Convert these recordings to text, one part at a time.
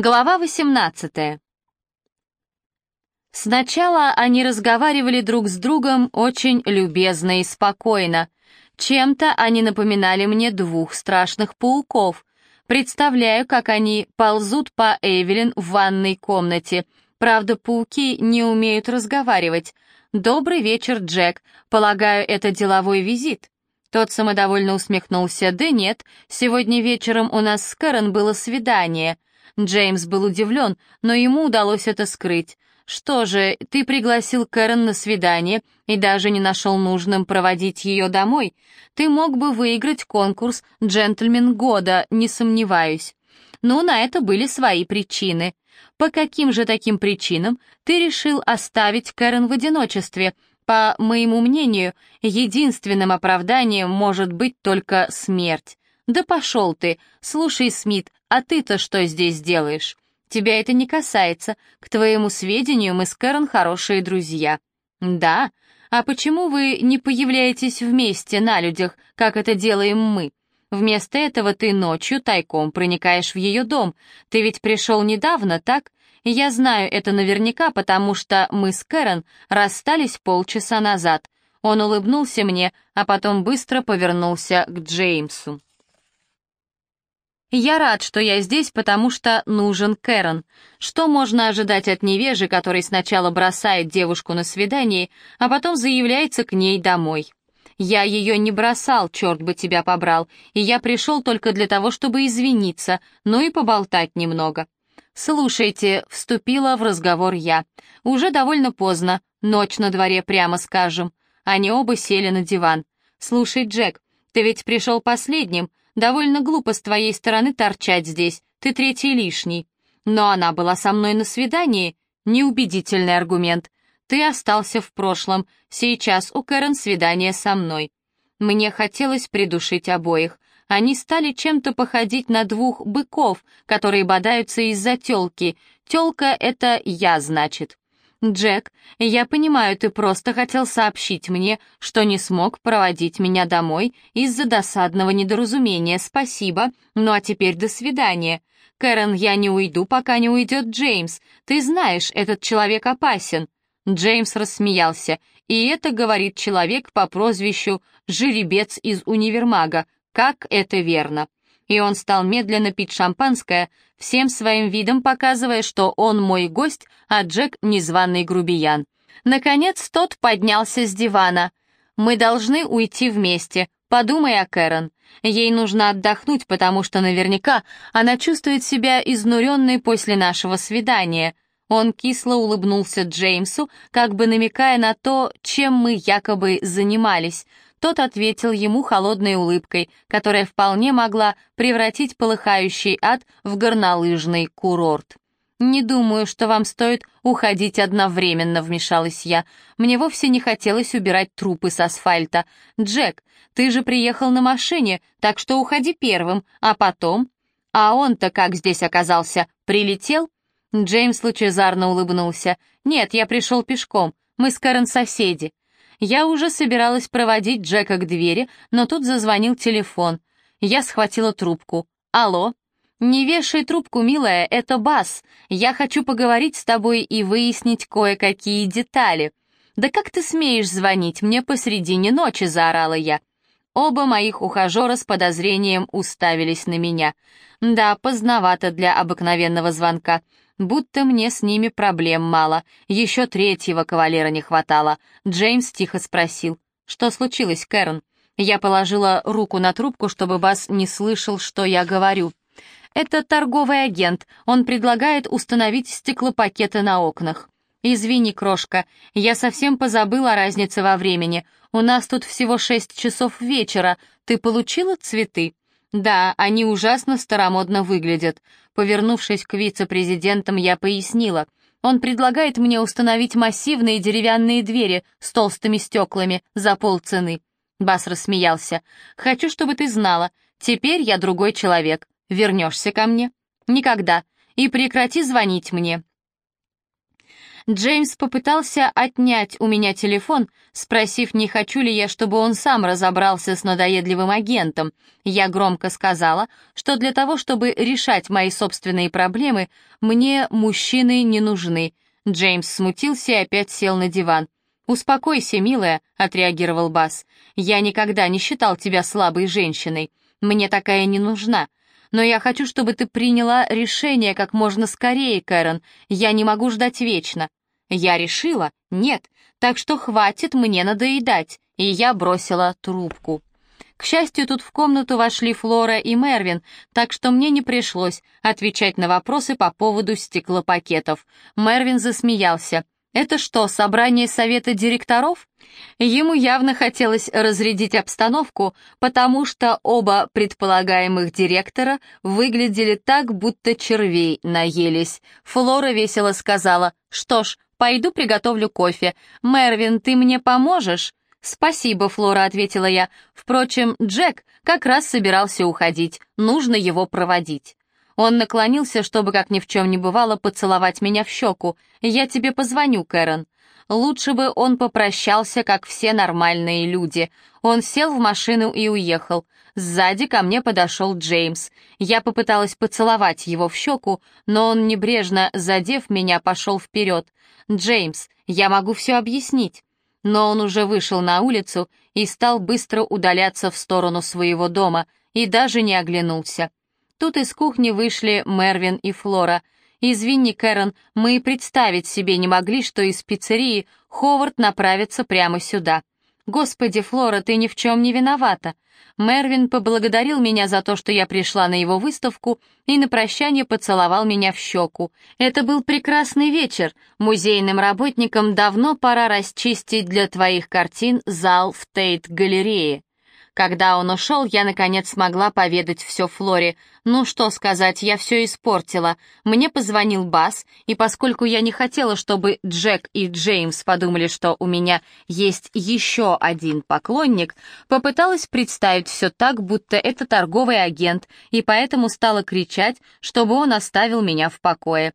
Глава 18. Сначала они разговаривали друг с другом очень любезно и спокойно. Чем-то они напоминали мне двух страшных пауков. Представляю, как они ползут по Эвелин в ванной комнате. Правда, пауки не умеют разговаривать. «Добрый вечер, Джек. Полагаю, это деловой визит». Тот самодовольно усмехнулся. «Да нет, сегодня вечером у нас с Кэрон было свидание». Джеймс был удивлен, но ему удалось это скрыть. «Что же, ты пригласил Кэрон на свидание и даже не нашел нужным проводить ее домой? Ты мог бы выиграть конкурс «Джентльмен года», не сомневаюсь». Ну, на это были свои причины. По каким же таким причинам ты решил оставить Кэрон в одиночестве? По моему мнению, единственным оправданием может быть только смерть. «Да пошел ты! Слушай, Смит, а ты-то что здесь делаешь? Тебя это не касается. К твоему сведению, мы с Кэрон хорошие друзья». «Да? А почему вы не появляетесь вместе на людях, как это делаем мы? Вместо этого ты ночью тайком проникаешь в ее дом. Ты ведь пришел недавно, так? Я знаю это наверняка, потому что мы с Кэрон расстались полчаса назад». Он улыбнулся мне, а потом быстро повернулся к Джеймсу. Я рад, что я здесь, потому что нужен Кэрон. Что можно ожидать от невежи, который сначала бросает девушку на свидание, а потом заявляется к ней домой? Я ее не бросал, черт бы тебя побрал, и я пришел только для того, чтобы извиниться, ну и поболтать немного. «Слушайте», — вступила в разговор я. «Уже довольно поздно, ночь на дворе, прямо скажем». Они оба сели на диван. «Слушай, Джек, ты ведь пришел последним, Довольно глупо с твоей стороны торчать здесь, ты третий лишний. Но она была со мной на свидании. Неубедительный аргумент. Ты остался в прошлом, сейчас у Кэрон свидание со мной. Мне хотелось придушить обоих. Они стали чем-то походить на двух быков, которые бодаются из-за тёлки. Тёлка — это я, значит. «Джек, я понимаю, ты просто хотел сообщить мне, что не смог проводить меня домой из-за досадного недоразумения. Спасибо. Ну а теперь до свидания. Кэрон, я не уйду, пока не уйдет Джеймс. Ты знаешь, этот человек опасен». Джеймс рассмеялся. «И это говорит человек по прозвищу «Жеребец из универмага». Как это верно?» И он стал медленно пить шампанское, всем своим видом показывая, что он мой гость, а Джек — незваный грубиян. Наконец тот поднялся с дивана. «Мы должны уйти вместе. Подумай о Кэрон. Ей нужно отдохнуть, потому что наверняка она чувствует себя изнуренной после нашего свидания». Он кисло улыбнулся Джеймсу, как бы намекая на то, чем мы якобы занимались — тот ответил ему холодной улыбкой, которая вполне могла превратить полыхающий ад в горнолыжный курорт. «Не думаю, что вам стоит уходить одновременно», — вмешалась я. «Мне вовсе не хотелось убирать трупы с асфальта. Джек, ты же приехал на машине, так что уходи первым, а потом...» «А он-то как здесь оказался? Прилетел?» Джеймс лучезарно улыбнулся. «Нет, я пришел пешком. Мы с Кэрон соседи. Я уже собиралась проводить Джека к двери, но тут зазвонил телефон. Я схватила трубку. «Алло?» «Не вешай трубку, милая, это Бас. Я хочу поговорить с тобой и выяснить кое-какие детали». «Да как ты смеешь звонить мне посредине ночи?» — заорала я. Оба моих ухажера с подозрением уставились на меня. Да, поздновато для обыкновенного звонка будто мне с ними проблем мало. Еще третьего кавалера не хватало. Джеймс тихо спросил, что случилось, Кэрон? Я положила руку на трубку, чтобы Бас не слышал, что я говорю. Это торговый агент, он предлагает установить стеклопакеты на окнах. «Извини, крошка, я совсем позабыла о разнице во времени. У нас тут всего шесть часов вечера. Ты получила цветы?» «Да, они ужасно старомодно выглядят. Повернувшись к вице-президентам, я пояснила. Он предлагает мне установить массивные деревянные двери с толстыми стеклами за полцены. Бас рассмеялся. «Хочу, чтобы ты знала. Теперь я другой человек. Вернешься ко мне?» «Никогда. И прекрати звонить мне. Джеймс попытался отнять у меня телефон, спросив, не хочу ли я, чтобы он сам разобрался с надоедливым агентом. Я громко сказала, что для того, чтобы решать мои собственные проблемы, мне мужчины не нужны. Джеймс смутился и опять сел на диван. «Успокойся, милая», — отреагировал Бас. «Я никогда не считал тебя слабой женщиной. Мне такая не нужна. Но я хочу, чтобы ты приняла решение как можно скорее, Кэрон. Я не могу ждать вечно. Я решила, нет, так что хватит мне надоедать, и я бросила трубку. К счастью, тут в комнату вошли Флора и Мервин, так что мне не пришлось отвечать на вопросы по поводу стеклопакетов. Мервин засмеялся. «Это что, собрание совета директоров?» Ему явно хотелось разрядить обстановку, потому что оба предполагаемых директора выглядели так, будто червей наелись. Флора весело сказала, «Что ж, Пойду приготовлю кофе. Мервин, ты мне поможешь?» «Спасибо, Флора», — ответила я. «Впрочем, Джек как раз собирался уходить. Нужно его проводить». Он наклонился, чтобы, как ни в чем не бывало, поцеловать меня в щеку. «Я тебе позвоню, Кэрон». Лучше бы он попрощался, как все нормальные люди. Он сел в машину и уехал. Сзади ко мне подошел Джеймс. Я попыталась поцеловать его в щеку, но он, небрежно задев меня, пошел вперед. «Джеймс, я могу все объяснить». Но он уже вышел на улицу и стал быстро удаляться в сторону своего дома и даже не оглянулся. Тут из кухни вышли Мервин и Флора. «Извини, Кэрон, мы и представить себе не могли, что из пиццерии Ховард направится прямо сюда». «Господи, Флора, ты ни в чем не виновата». Мервин поблагодарил меня за то, что я пришла на его выставку, и на прощание поцеловал меня в щеку. Это был прекрасный вечер. Музейным работникам давно пора расчистить для твоих картин зал в Тейт-галерее. Когда он ушел, я, наконец, смогла поведать все Флоре. Ну, что сказать, я все испортила. Мне позвонил Бас, и поскольку я не хотела, чтобы Джек и Джеймс подумали, что у меня есть еще один поклонник, попыталась представить все так, будто это торговый агент, и поэтому стала кричать, чтобы он оставил меня в покое.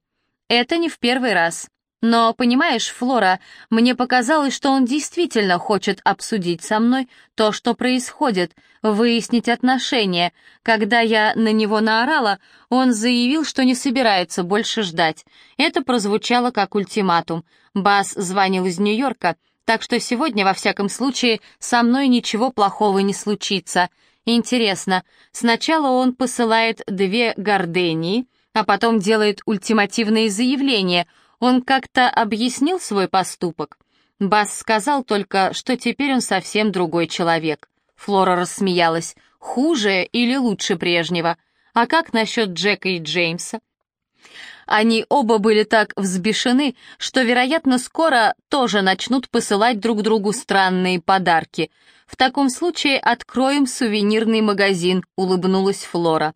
Это не в первый раз. Но, понимаешь, Флора, мне показалось, что он действительно хочет обсудить со мной то, что происходит, выяснить отношения. Когда я на него наорала, он заявил, что не собирается больше ждать. Это прозвучало как ультиматум. Бас звонил из Нью-Йорка, так что сегодня, во всяком случае, со мной ничего плохого не случится. Интересно, сначала он посылает две гордении, а потом делает ультимативные заявления — он как-то объяснил свой поступок? Бас сказал только, что теперь он совсем другой человек. Флора рассмеялась. Хуже или лучше прежнего? А как насчет Джека и Джеймса? Они оба были так взбешены, что, вероятно, скоро тоже начнут посылать друг другу странные подарки. В таком случае откроем сувенирный магазин, улыбнулась Флора.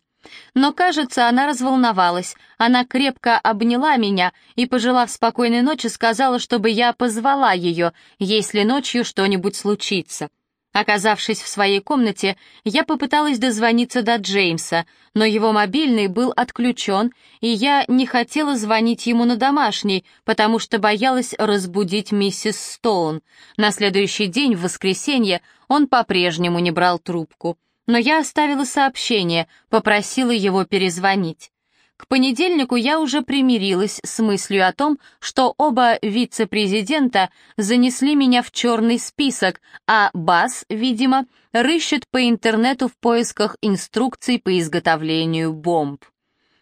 Но, кажется, она разволновалась. Она крепко обняла меня и, пожелав спокойной ночи, сказала, чтобы я позвала ее, если ночью что-нибудь случится. Оказавшись в своей комнате, я попыталась дозвониться до Джеймса, но его мобильный был отключен, и я не хотела звонить ему на домашний, потому что боялась разбудить миссис Стоун. На следующий день, в воскресенье, он по-прежнему не брал трубку но я оставила сообщение, попросила его перезвонить. К понедельнику я уже примирилась с мыслью о том, что оба вице-президента занесли меня в черный список, а Бас, видимо, рыщет по интернету в поисках инструкций по изготовлению бомб.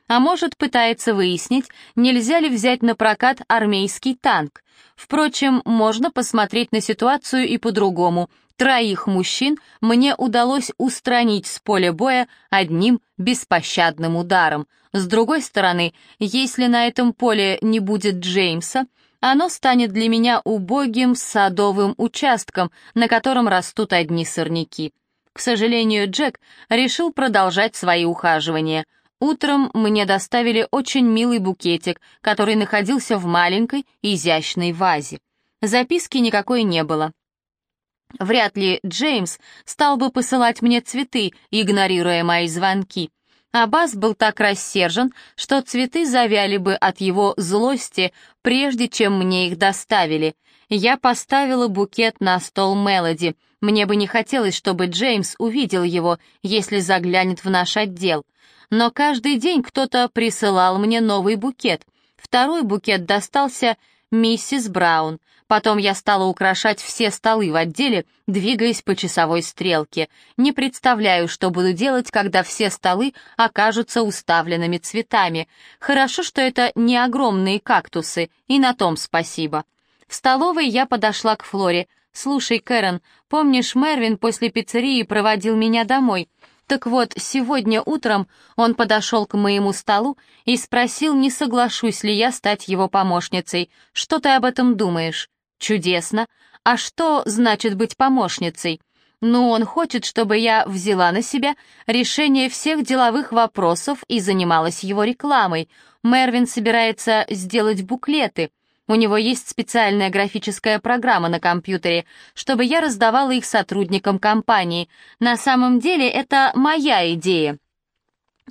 А может, пытается выяснить, нельзя ли взять на прокат армейский танк. Впрочем, можно посмотреть на ситуацию и по-другому — Троих мужчин мне удалось устранить с поля боя одним беспощадным ударом. С другой стороны, если на этом поле не будет Джеймса, оно станет для меня убогим садовым участком, на котором растут одни сорняки. К сожалению, Джек решил продолжать свои ухаживания. Утром мне доставили очень милый букетик, который находился в маленькой изящной вазе. Записки никакой не было. Вряд ли Джеймс стал бы посылать мне цветы, игнорируя мои звонки. Аббас был так рассержен, что цветы завяли бы от его злости, прежде чем мне их доставили. Я поставила букет на стол Мелоди. Мне бы не хотелось, чтобы Джеймс увидел его, если заглянет в наш отдел. Но каждый день кто-то присылал мне новый букет. Второй букет достался миссис Браун. Потом я стала украшать все столы в отделе, двигаясь по часовой стрелке. Не представляю, что буду делать, когда все столы окажутся уставленными цветами. Хорошо, что это не огромные кактусы, и на том спасибо. В столовой я подошла к Флоре. «Слушай, Кэрон, помнишь, Мервин после пиццерии проводил меня домой?» Так вот, сегодня утром он подошел к моему столу и спросил, не соглашусь ли я стать его помощницей. Что ты об этом думаешь? Чудесно. А что значит быть помощницей? Ну, он хочет, чтобы я взяла на себя решение всех деловых вопросов и занималась его рекламой. Мервин собирается сделать буклеты — у него есть специальная графическая программа на компьютере, чтобы я раздавала их сотрудникам компании. На самом деле это моя идея.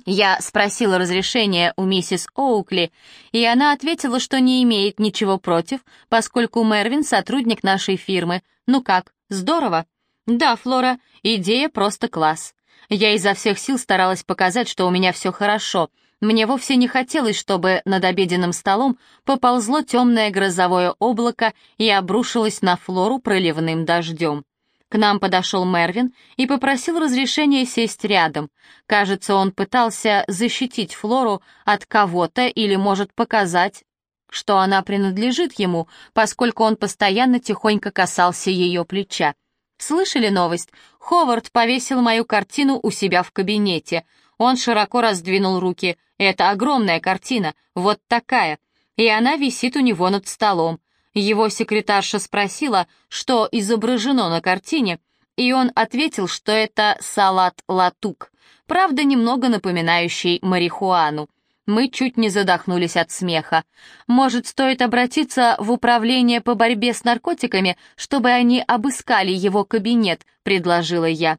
Я спросила разрешения у миссис Оукли, и она ответила, что не имеет ничего против, поскольку Мервин — сотрудник нашей фирмы. Ну как, здорово? Да, Флора, идея просто класс. Я изо всех сил старалась показать, что у меня все хорошо — мне вовсе не хотелось, чтобы над обеденным столом поползло темное грозовое облако и обрушилось на Флору проливным дождем. К нам подошел Мервин и попросил разрешения сесть рядом. Кажется, он пытался защитить Флору от кого-то или может показать, что она принадлежит ему, поскольку он постоянно тихонько касался ее плеча. «Слышали новость? Ховард повесил мою картину у себя в кабинете. Он широко раздвинул руки. Это огромная картина, вот такая. И она висит у него над столом. Его секретарша спросила, что изображено на картине, и он ответил, что это салат-латук, правда, немного напоминающий марихуану. Мы чуть не задохнулись от смеха. Может, стоит обратиться в управление по борьбе с наркотиками, чтобы они обыскали его кабинет, предложила я.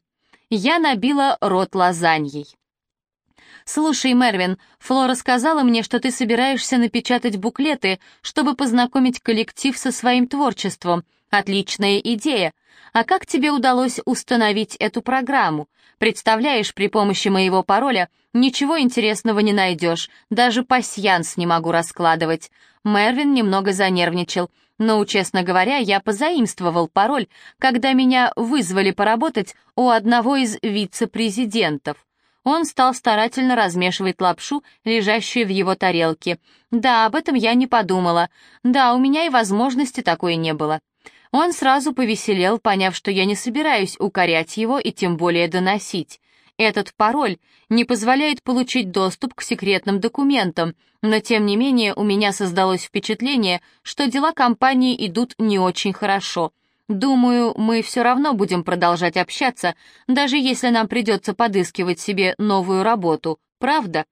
Я набила рот лазаньей. «Слушай, Мервин, Флора сказала мне, что ты собираешься напечатать буклеты, чтобы познакомить коллектив со своим творчеством. Отличная идея. А как тебе удалось установить эту программу? Представляешь, при помощи моего пароля ничего интересного не найдешь, даже пасьянс не могу раскладывать». Мервин немного занервничал. Но, честно говоря, я позаимствовал пароль, когда меня вызвали поработать у одного из вице-президентов. Он стал старательно размешивать лапшу, лежащую в его тарелке. «Да, об этом я не подумала. Да, у меня и возможности такой не было». Он сразу повеселел, поняв, что я не собираюсь укорять его и тем более доносить. Этот пароль не позволяет получить доступ к секретным документам, но тем не менее у меня создалось впечатление, что дела компании идут не очень хорошо — Думаю, мы все равно будем продолжать общаться, даже если нам придется подыскивать себе новую работу, правда?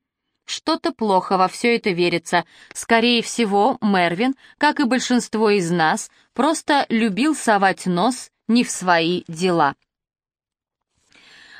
Что-то плохо во все это верится. Скорее всего, Мервин, как и большинство из нас, просто любил совать нос не в свои дела.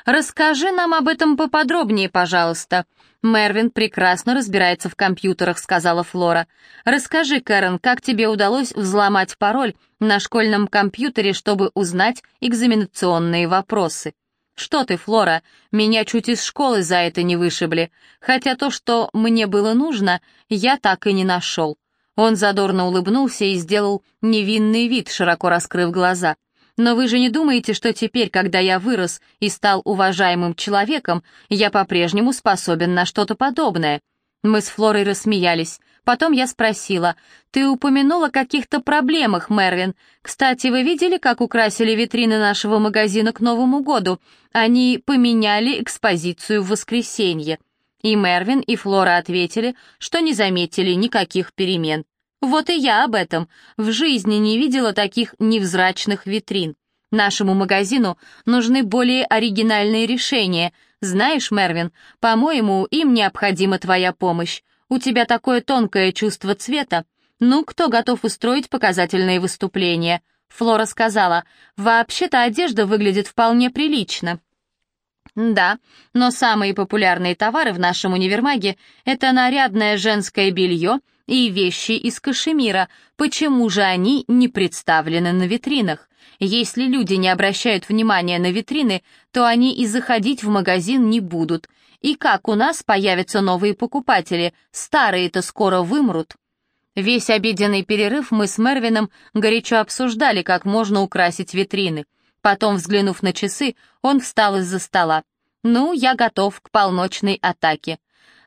«Расскажи нам об этом поподробнее, пожалуйста», «Мервин прекрасно разбирается в компьютерах», — сказала Флора. «Расскажи, Кэрон, как тебе удалось взломать пароль на школьном компьютере, чтобы узнать экзаменационные вопросы?» «Что ты, Флора, меня чуть из школы за это не вышибли, хотя то, что мне было нужно, я так и не нашел». Он задорно улыбнулся и сделал невинный вид, широко раскрыв глаза. Но вы же не думаете, что теперь, когда я вырос и стал уважаемым человеком, я по-прежнему способен на что-то подобное?» Мы с Флорой рассмеялись. Потом я спросила, «Ты упомянула о каких-то проблемах, Мервин. Кстати, вы видели, как украсили витрины нашего магазина к Новому году? Они поменяли экспозицию в воскресенье». И Мервин, и Флора ответили, что не заметили никаких перемен. Вот и я об этом. В жизни не видела таких невзрачных витрин. Нашему магазину нужны более оригинальные решения. Знаешь, Мервин, по-моему, им необходима твоя помощь. У тебя такое тонкое чувство цвета. Ну, кто готов устроить показательные выступления? Флора сказала, вообще-то одежда выглядит вполне прилично. Да, но самые популярные товары в нашем универмаге — это нарядное женское белье и вещи из кашемира. Почему же они не представлены на витринах? Если люди не обращают внимания на витрины, то они и заходить в магазин не будут. И как у нас появятся новые покупатели? Старые-то скоро вымрут. Весь обеденный перерыв мы с Мервином горячо обсуждали, как можно украсить витрины. Потом, взглянув на часы, он встал из-за стола. «Ну, я готов к полночной атаке».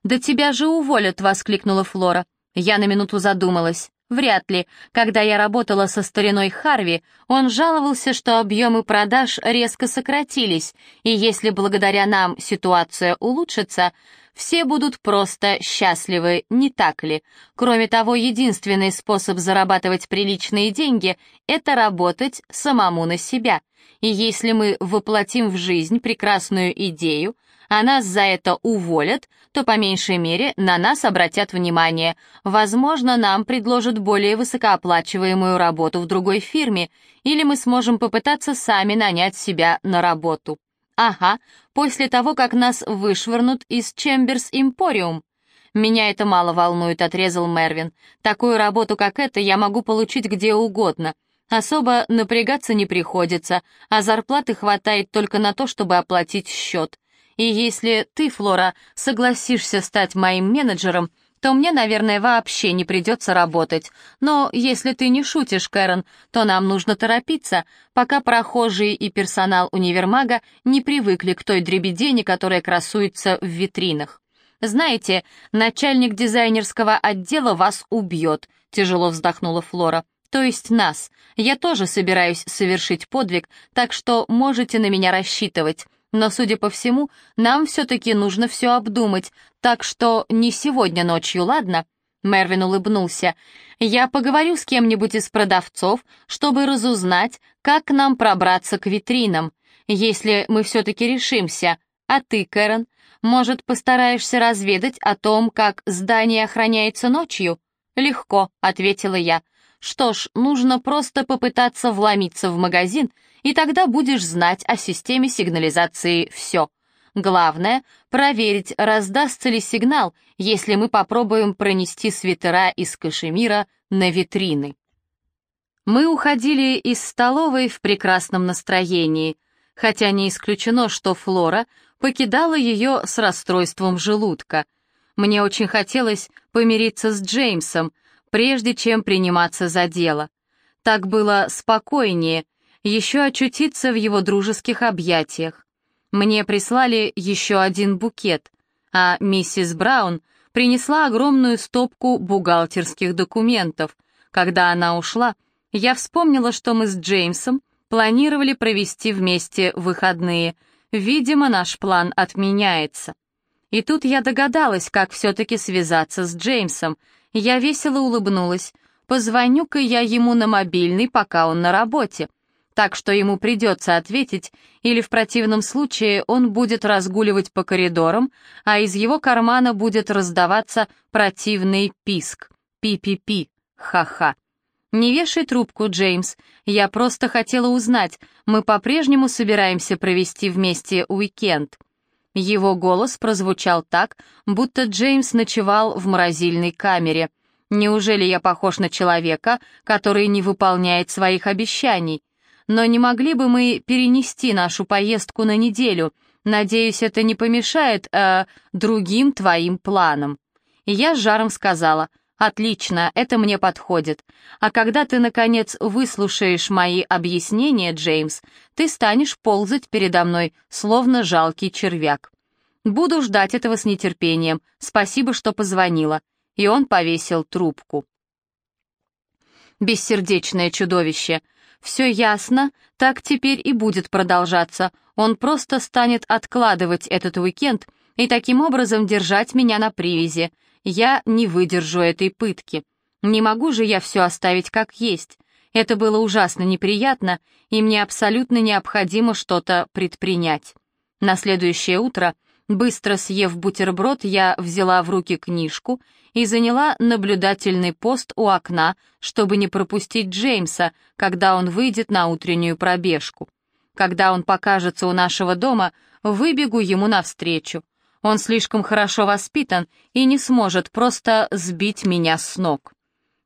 «Да тебя же уволят!» — воскликнула Флора. Я на минуту задумалась. Вряд ли. Когда я работала со стариной Харви, он жаловался, что объемы продаж резко сократились, и если благодаря нам ситуация улучшится, все будут просто счастливы, не так ли? Кроме того, единственный способ зарабатывать приличные деньги — это работать самому на себя. И если мы воплотим в жизнь прекрасную идею, а нас за это уволят, то по меньшей мере на нас обратят внимание. Возможно, нам предложат более высокооплачиваемую работу в другой фирме, или мы сможем попытаться сами нанять себя на работу. Ага, после того, как нас вышвырнут из Чемберс Импориум. «Меня это мало волнует», — отрезал Мервин. «Такую работу, как эта, я могу получить где угодно. Особо напрягаться не приходится, а зарплаты хватает только на то, чтобы оплатить счет. И если ты, Флора, согласишься стать моим менеджером, то мне, наверное, вообще не придется работать. Но если ты не шутишь, Кэрон, то нам нужно торопиться, пока прохожие и персонал универмага не привыкли к той дребедени, которая красуется в витринах. Знаете, начальник дизайнерского отдела вас убьет, тяжело вздохнула Флора. То есть нас. Я тоже собираюсь совершить подвиг, так что можете на меня рассчитывать. Но, судя по всему, нам все-таки нужно все обдумать, так что не сегодня ночью, ладно?» Мервин улыбнулся. «Я поговорю с кем-нибудь из продавцов, чтобы разузнать, как нам пробраться к витринам, если мы все-таки решимся. А ты, Кэрон, может, постараешься разведать о том, как здание охраняется ночью?» «Легко», — ответила я. «Что ж, нужно просто попытаться вломиться в магазин и тогда будешь знать о системе сигнализации все. Главное — проверить, раздастся ли сигнал, если мы попробуем пронести свитера из кашемира на витрины. Мы уходили из столовой в прекрасном настроении, хотя не исключено, что Флора покидала ее с расстройством желудка. Мне очень хотелось помириться с Джеймсом, прежде чем приниматься за дело. Так было спокойнее — еще очутиться в его дружеских объятиях. Мне прислали еще один букет, а миссис Браун принесла огромную стопку бухгалтерских документов. Когда она ушла, я вспомнила, что мы с Джеймсом планировали провести вместе выходные. Видимо, наш план отменяется. И тут я догадалась, как все-таки связаться с Джеймсом. Я весело улыбнулась. Позвоню-ка я ему на мобильный, пока он на работе так что ему придется ответить, или в противном случае он будет разгуливать по коридорам, а из его кармана будет раздаваться противный писк. Пи-пи-пи, ха-ха. «Не вешай трубку, Джеймс. Я просто хотела узнать, мы по-прежнему собираемся провести вместе уикенд». Его голос прозвучал так, будто Джеймс ночевал в морозильной камере. «Неужели я похож на человека, который не выполняет своих обещаний?» Но не могли бы мы перенести нашу поездку на неделю? Надеюсь, это не помешает э, другим твоим планам». И я с жаром сказала, «Отлично, это мне подходит. А когда ты, наконец, выслушаешь мои объяснения, Джеймс, ты станешь ползать передо мной, словно жалкий червяк. Буду ждать этого с нетерпением. Спасибо, что позвонила». И он повесил трубку. Бессердечное чудовище — все ясно, так теперь и будет продолжаться. Он просто станет откладывать этот уикенд и таким образом держать меня на привязи. Я не выдержу этой пытки. Не могу же я все оставить как есть. Это было ужасно неприятно, и мне абсолютно необходимо что-то предпринять. На следующее утро Быстро съев бутерброд, я взяла в руки книжку и заняла наблюдательный пост у окна, чтобы не пропустить Джеймса, когда он выйдет на утреннюю пробежку. Когда он покажется у нашего дома, выбегу ему навстречу. Он слишком хорошо воспитан и не сможет просто сбить меня с ног.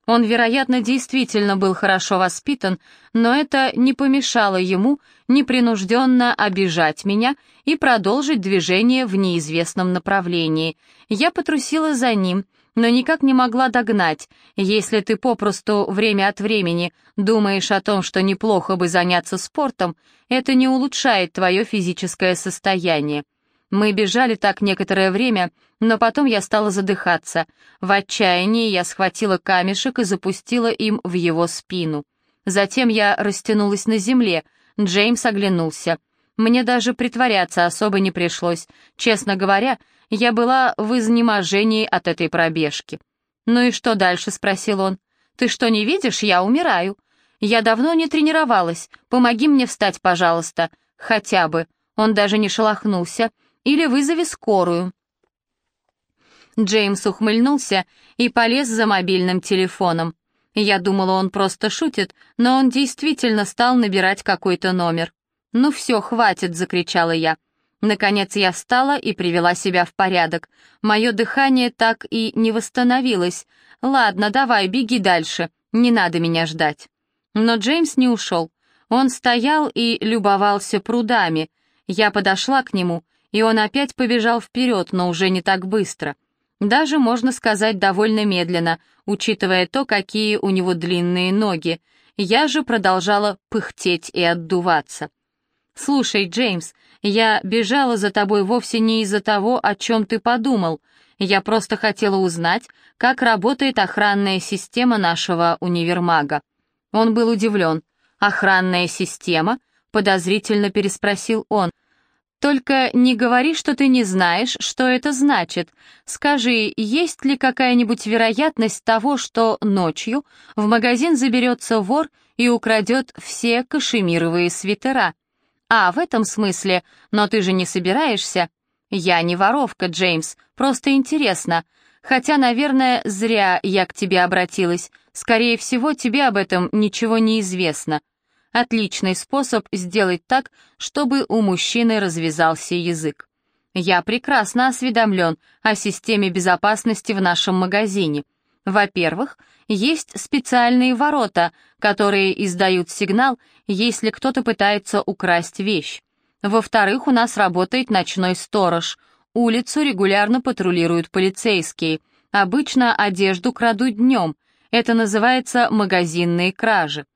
Он, вероятно, действительно был хорошо воспитан, но это не помешало ему непринужденно обижать меня и продолжить движение в неизвестном направлении. Я потрусила за ним, но никак не могла догнать. Если ты попросту время от времени думаешь о том, что неплохо бы заняться спортом, это не улучшает твое физическое состояние. Мы бежали так некоторое время, но потом я стала задыхаться. В отчаянии я схватила камешек и запустила им в его спину. Затем я растянулась на земле. Джеймс оглянулся. Мне даже притворяться особо не пришлось. Честно говоря, я была в изнеможении от этой пробежки. «Ну и что дальше?» — спросил он. «Ты что, не видишь? Я умираю. Я давно не тренировалась. Помоги мне встать, пожалуйста. Хотя бы». Он даже не шелохнулся, или вызови скорую». Джеймс ухмыльнулся и полез за мобильным телефоном. Я думала, он просто шутит, но он действительно стал набирать какой-то номер. «Ну все, хватит!» — закричала я. Наконец я встала и привела себя в порядок. Мое дыхание так и не восстановилось. «Ладно, давай, беги дальше, не надо меня ждать». Но Джеймс не ушел. Он стоял и любовался прудами. Я подошла к нему и он опять побежал вперед, но уже не так быстро. Даже, можно сказать, довольно медленно, учитывая то, какие у него длинные ноги. Я же продолжала пыхтеть и отдуваться. «Слушай, Джеймс, я бежала за тобой вовсе не из-за того, о чем ты подумал. Я просто хотела узнать, как работает охранная система нашего универмага». Он был удивлен. «Охранная система?» — подозрительно переспросил он. Только не говори, что ты не знаешь, что это значит. Скажи, есть ли какая-нибудь вероятность того, что ночью в магазин заберется вор и украдет все кашемировые свитера? А, в этом смысле, но ты же не собираешься? Я не воровка, Джеймс, просто интересно. Хотя, наверное, зря я к тебе обратилась. Скорее всего, тебе об этом ничего не известно. Отличный способ сделать так, чтобы у мужчины развязался язык. Я прекрасно осведомлен о системе безопасности в нашем магазине. Во-первых, есть специальные ворота, которые издают сигнал, если кто-то пытается украсть вещь. Во-вторых, у нас работает ночной сторож. Улицу регулярно патрулируют полицейские. Обычно одежду крадут днем. Это называется магазинные кражи.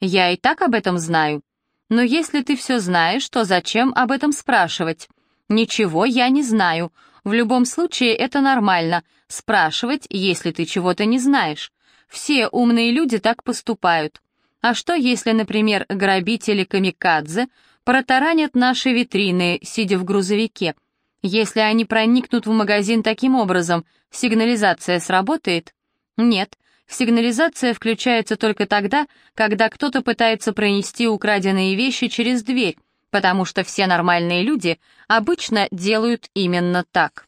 Я и так об этом знаю. Но если ты все знаешь, то зачем об этом спрашивать? Ничего я не знаю. В любом случае это нормально, спрашивать, если ты чего-то не знаешь. Все умные люди так поступают. А что если, например, грабители камикадзе протаранят наши витрины, сидя в грузовике? Если они проникнут в магазин таким образом, сигнализация сработает? Нет, Сигнализация включается только тогда, когда кто-то пытается пронести украденные вещи через дверь, потому что все нормальные люди обычно делают именно так.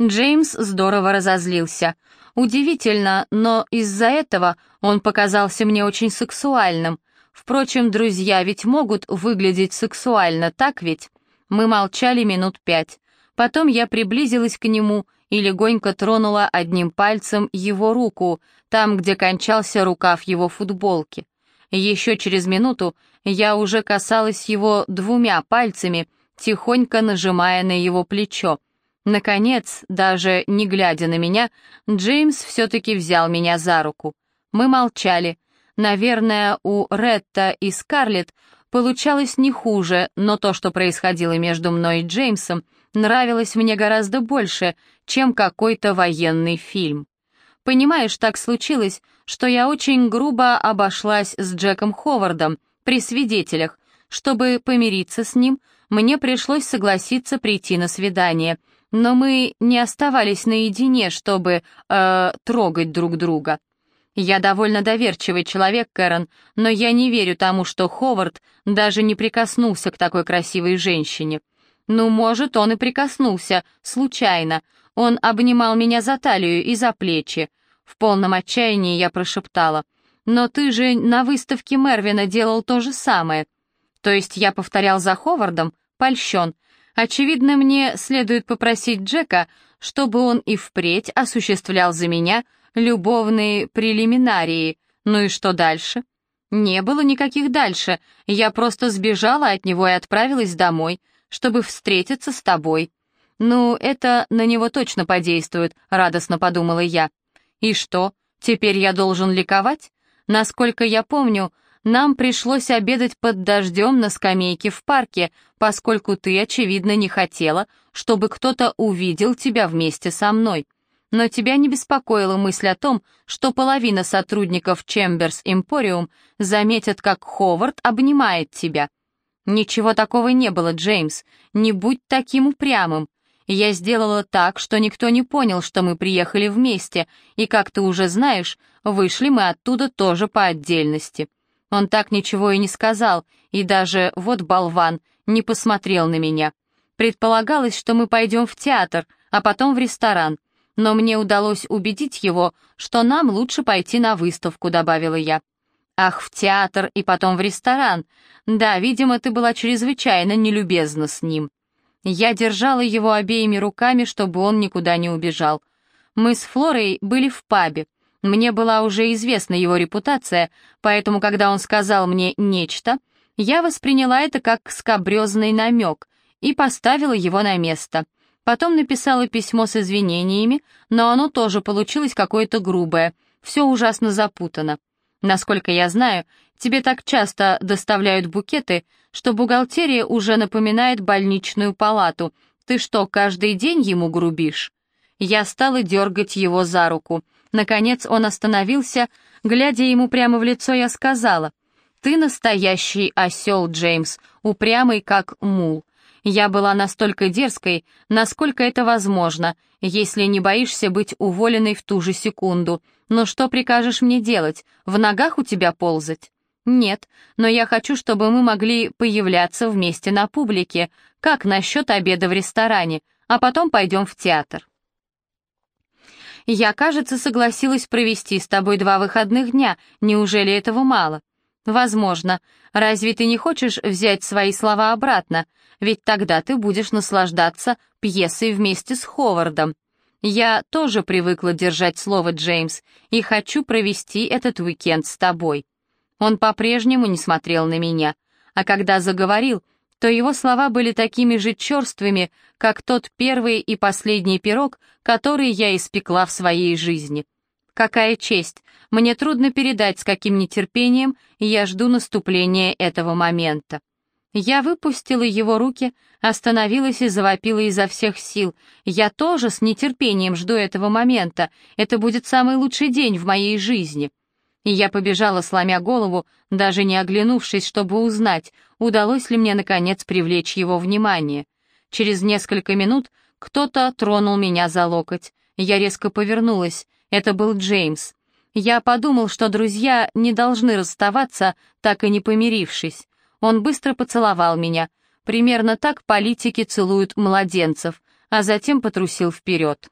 Джеймс здорово разозлился. Удивительно, но из-за этого он показался мне очень сексуальным. Впрочем, друзья ведь могут выглядеть сексуально, так ведь? Мы молчали минут пять. Потом я приблизилась к нему и легонько тронула одним пальцем его руку, там, где кончался рукав его футболки. Еще через минуту я уже касалась его двумя пальцами, тихонько нажимая на его плечо. Наконец, даже не глядя на меня, Джеймс все-таки взял меня за руку. Мы молчали. Наверное, у Ретта и Скарлетт получалось не хуже, но то, что происходило между мной и Джеймсом, нравилось мне гораздо больше, чем какой-то военный фильм. Понимаешь, так случилось, что я очень грубо обошлась с Джеком Ховардом при свидетелях. Чтобы помириться с ним, мне пришлось согласиться прийти на свидание, но мы не оставались наедине, чтобы, э, трогать друг друга. Я довольно доверчивый человек, Кэрон, но я не верю тому, что Ховард даже не прикоснулся к такой красивой женщине. Ну, может, он и прикоснулся, случайно. Он обнимал меня за талию и за плечи. В полном отчаянии я прошептала. «Но ты же на выставке Мервина делал то же самое». «То есть я повторял за Ховардом?» польщен. Очевидно, мне следует попросить Джека, чтобы он и впредь осуществлял за меня любовные прелиминарии. Ну и что дальше? Не было никаких дальше. Я просто сбежала от него и отправилась домой, чтобы встретиться с тобой. Ну, это на него точно подействует, радостно подумала я. И что, теперь я должен ликовать? Насколько я помню, нам пришлось обедать под дождем на скамейке в парке, поскольку ты, очевидно, не хотела, чтобы кто-то увидел тебя вместе со мной. Но тебя не беспокоила мысль о том, что половина сотрудников Chambers Emporium заметят, как Ховард обнимает тебя. Ничего такого не было, Джеймс, не будь таким упрямым. Я сделала так, что никто не понял, что мы приехали вместе, и, как ты уже знаешь, вышли мы оттуда тоже по отдельности. Он так ничего и не сказал, и даже, вот болван, не посмотрел на меня. Предполагалось, что мы пойдем в театр, а потом в ресторан, но мне удалось убедить его, что нам лучше пойти на выставку, добавила я. Ах, в театр и потом в ресторан. Да, видимо, ты была чрезвычайно нелюбезна с ним. Я держала его обеими руками, чтобы он никуда не убежал. Мы с Флорой были в пабе. Мне была уже известна его репутация, поэтому, когда он сказал мне нечто, я восприняла это как скобрезный намек и поставила его на место. Потом написала письмо с извинениями, но оно тоже получилось какое-то грубое, все ужасно запутано. Насколько я знаю, тебе так часто доставляют букеты, что бухгалтерия уже напоминает больничную палату. Ты что, каждый день ему грубишь? Я стала дергать его за руку. Наконец он остановился, глядя ему прямо в лицо, я сказала, «Ты настоящий осел, Джеймс, упрямый как мул. Я была настолько дерзкой, насколько это возможно, если не боишься быть уволенной в ту же секунду. Но что прикажешь мне делать? В ногах у тебя ползать? Нет, но я хочу, чтобы мы могли появляться вместе на публике. Как насчет обеда в ресторане? А потом пойдем в театр. Я, кажется, согласилась провести с тобой два выходных дня. Неужели этого мало? Возможно. Разве ты не хочешь взять свои слова обратно? Ведь тогда ты будешь наслаждаться пьесой вместе с Ховардом. Я тоже привыкла держать слово, Джеймс, и хочу провести этот уикенд с тобой. Он по-прежнему не смотрел на меня, а когда заговорил, то его слова были такими же черствыми, как тот первый и последний пирог, который я испекла в своей жизни. Какая честь! Мне трудно передать, с каким нетерпением я жду наступления этого момента. Я выпустила его руки, остановилась и завопила изо всех сил. Я тоже с нетерпением жду этого момента. Это будет самый лучший день в моей жизни и я побежала, сломя голову, даже не оглянувшись, чтобы узнать, удалось ли мне, наконец, привлечь его внимание. Через несколько минут кто-то тронул меня за локоть. Я резко повернулась. Это был Джеймс. Я подумал, что друзья не должны расставаться, так и не помирившись. Он быстро поцеловал меня. Примерно так политики целуют младенцев, а затем потрусил вперед.